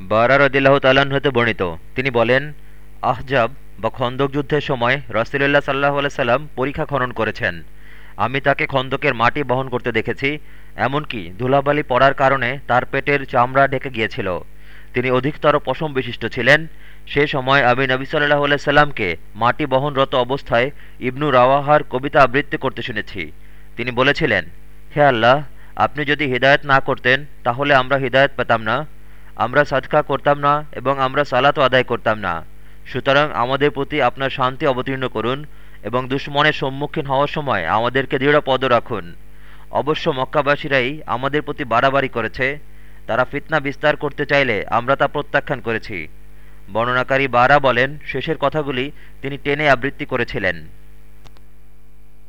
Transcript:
বারা রদিল্লাহ তাল্লাহ্ন হতে বর্ণিত। তিনি বলেন, আহজাব বা খন্দক যুদ্ধের সময় রসুলুল্লাহ সাল্লাহ সাল্লাম পরীক্ষা খনন করেছেন। আমি তাকে খন্দকের মাটি বহন করতে দেখেছি, এমনকি ধুলাবালি পড়ার কারণে তার পেটের চামড়া ঢেকে গিয়েছিল। তিনি অধিকতর পশম বিশিষ্ট ছিলেন। সে সময় আমি নবী সাল্লাহ সাল্লামকে মাটি বহনরত অবস্থায় ইবনু রাওয়াহার কবিতা আবৃত্তি করতে শুনেছি। তিনি বলেছিলেন, হে আল্লাহ, আপনি যদি হৃদায়ত না করতেন, তাহলে আমরা হৃদায়ত পেতাম না। আমরা সাদকা করতাম না এবং আমরা সালাতও আদায় করতাম না। সুতরাং আমাদের প্রতি আপনার শান্তি অবতীর্ণ করুন এবং দুশ্মনের সম্মুখীন হওয়ার সময় আমাদেরকে দৃঢ় পদ রাখুন। অবশ্য মক্কাবাসীরাই আমাদের প্রতি বাড়াবাড়ি করেছে। তারা ফিতনা বিস্তার করতে চাইলে আমরা তা প্রত্যাখ্যান করেছি। বর্ণনাকারী বারা বলেন, শেষের কথাগুলি তিনি টেনে আবৃত্তি করেছিলেন।